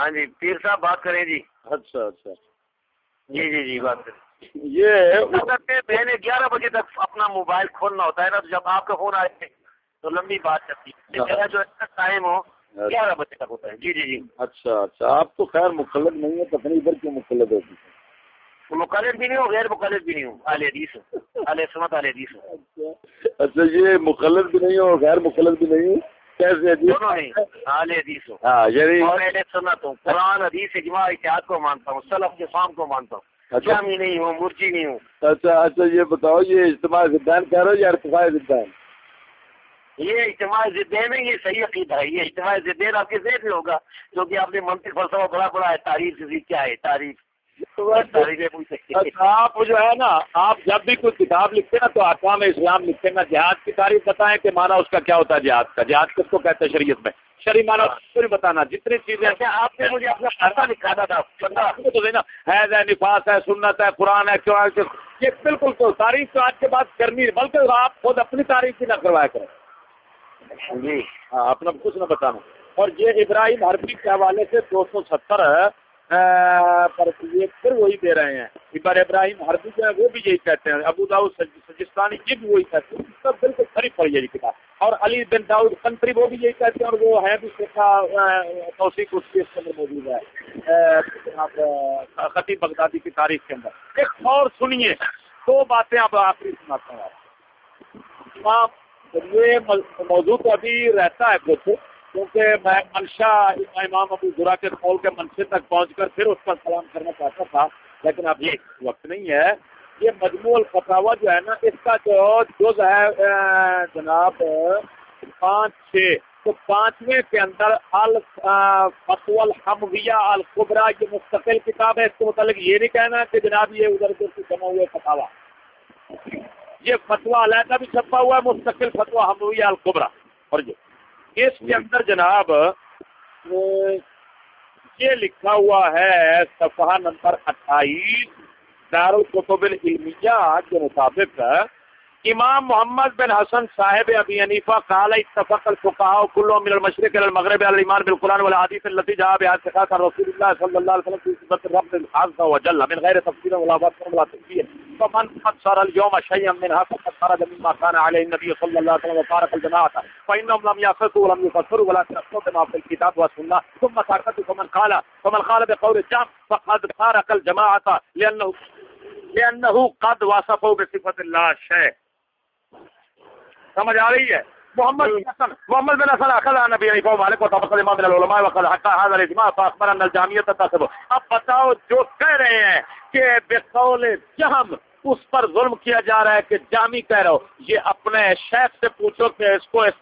ہاں جی پیر صاحب بات کریں جی۔ اچھا اچھا۔ جی جی جی بات کریں۔ یہ میں نے گیارہ بجے تک اپنا موبائل کھولنا ہوتا ہے نا تو جب آپ کا فون آئے تو لمبی بات چلتی ہے۔ میرا جو ٹائم ہو گیارہ بجے تک ہوتا ہے۔ جی جی جی۔ اچھا اچھا۔ آپ تو خیر مخلد نہیں ہے پتہ نہیں ادھر کیوں مخلد ہوتی مقلد بھی نہیں ہوں غیر مقلد بھی نہیں ہوں۔ عالیہ حدیث ہوں۔ سمت عالیہ حدیث ہوں۔ اچھا اچھا یہ مخلد بھی نہیں ہو غیر مخلد بھی نہیں ہوں؟ ہاں یعنی قرآن حدیث اجماع اتحاد کو مانتا ہوں۔ سلف کے فام کو مانتا ہوں۔ اچھا۔ جامی نہیں ہوں مرچی نہیں ہوں۔ اچھا اچھا یہ بتاؤ یہ اجتماع زدان کہہ رہے ہو یا ارتفاع زدان یہ اجتماع زدین ہے یہ صحیح عقیدہ ہے۔ یہ اجتماع زدین آپ کے ذہن میں ہوگا جو کہ آپ نے منطق فلسفہ بڑا بڑا ہے تعریف سے کیا ہے؟ تعریف اچھا آپ جو ہے نا آپ جب بھی کوئی کتاب لکھتے ہیں نا تو اقوام اسلام لکھتے نا جہاد کی تعریف بتائیں کہ مانا اس کا کیا ہوتا ہے جہاد کا؟ جہاد کس کو کہتے ہیں شریعت میں؟ شری مانا پھر بتانا۔ جتنی چیزیں اچھا آپ نے مجھے اپنا پتا دکھانا تھا کو تو دینا۔ حیض ہے نفاس ہے سنت ہے قرآن ہے ہے یہ بالکل تو تعریف تو آج کے بعد کرنی ہے بلکہ آپ خود اپنی تعریف بھی نہ کروایا کریں۔ جی۔ ہاں اپنا کچھ نہ بتانا۔ اور یہ ابراہیم حربی کے حوالے سے دو سو ستر پر یہ پھر وہی دے رہے ہیں۔ ابر ابراہیم حربی جو ہے وہ بھی یہی کہتے ہیں۔ ابو داؤد سجستانی یہ بھی وہی کہتے ہیں۔ سب بالکل خرید پڑی ہے یہ کتاب۔ اور علی بن داؤد کنتری وہ بھی یہی کہتے ہیں اور وہ ہے بھی سکھا توسیق اس کے اندر موجود ہے۔ آپ خطیب بغدادی کی تاریخ کے اندر۔ ایک اور سنیے، دو باتیں آپ آخری سناتا ہوں۔ آپ یہ موضوع تو ابھی رہتا ہے کچھ کیونکہ میں منشا امام ابو ذرا کے قول کے منشے تک پہنچ کر پھر اس پر سلام کرنا چاہتا تھا، لیکن اب یہ وقت نہیں ہے۔ یہ مجموع الفتاوا جو ہے نا، اس کا جو جز ہے جناب، پانچ، چھ۔ تو پانچویں کے اندر الفتو الحمویہ القبرا یہ مستقل کتاب ہے، اس کے متعلق یہ نہیں کہنا کہ جناب یہ ادھر ادھر سے جمع ہوئے فتوا یہ فتوا علیحدہ بھی چھپا ہوا ہے، مستقل فتوا حمویہ القبرا اور یہ۔ اس کے اندر جناب، یہ لکھا ہوا ہے، صفحہ نمبر اٹھائیس دارالقطب العلمیہ کے مطابق، امام محمد بن حسن صاحب ابی حنیفہ قال اتفق الفقهاء كلهم من المشرق الى المغرب على الايمان بالقران والحديث التي جاء بها اتفاق رسول الله صلى الله عليه وسلم في صفه الرب عز وجل، من غير تفسير ولا بطن ولا تكفير فمن فسر اليوم شيئا منها فقد خرج مما كان عليه النبي صلى الله عليه وسلم وفارق الجماعة. فإنهم لم يقصوا ولم يفسروا ولا تنقضوا بما في الكتاب والسنة. ثم سكتوا فمن قال فمن قال بقول الجام فقد فارق الجماعة لأنه لأنه قد وصفوا بصفة الله شيء. سمجھ آ رہی ہے محمد حسن محمد بن حسن أخذ عن نبی علیہ مالک و طبق الإمام من العلماء وقال حقا هذا الإجماع فاخبر أن الجامعة تصب اب بتاؤ جو کہہ رہے ہیں کہ بقول جہم اس پر ظلم کیا جا رہا ہے کہ جامی کہہ رہا ہو۔ یہ اپنے شیخ سے پوچھو کہ اس کو اس